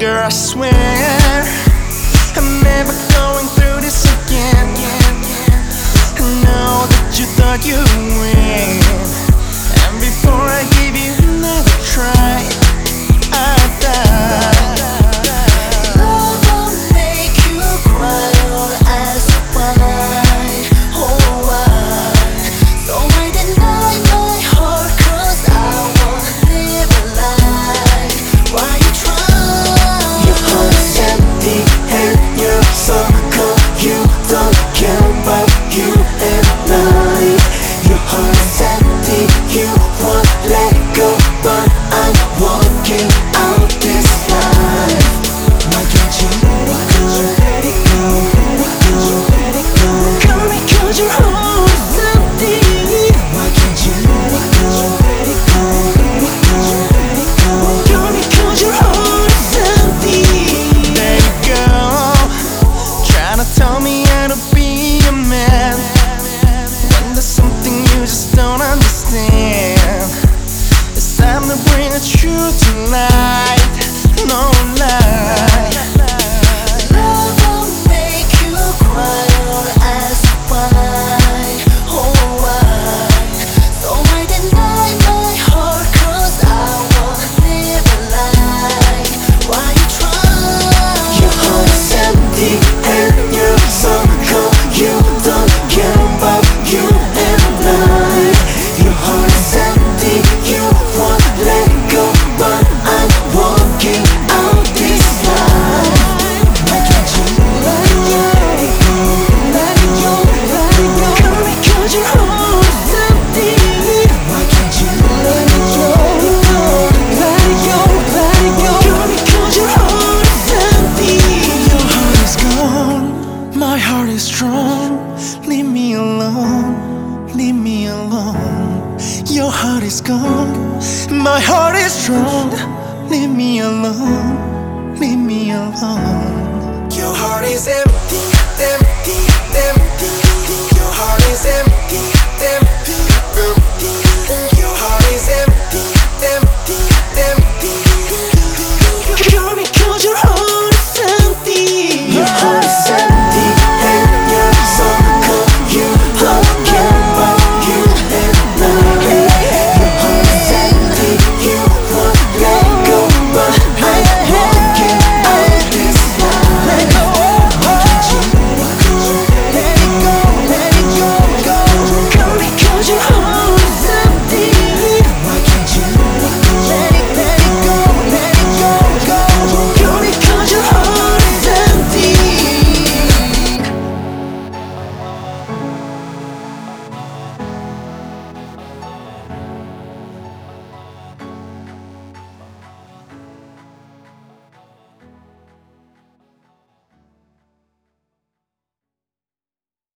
Girl, I swear I'm never going through this again. I know that you thought you were. you. leave me alone. Your heart is gone, my heart is strong. Leave me alone, leave me alone. Your heart is empty, empty, empty.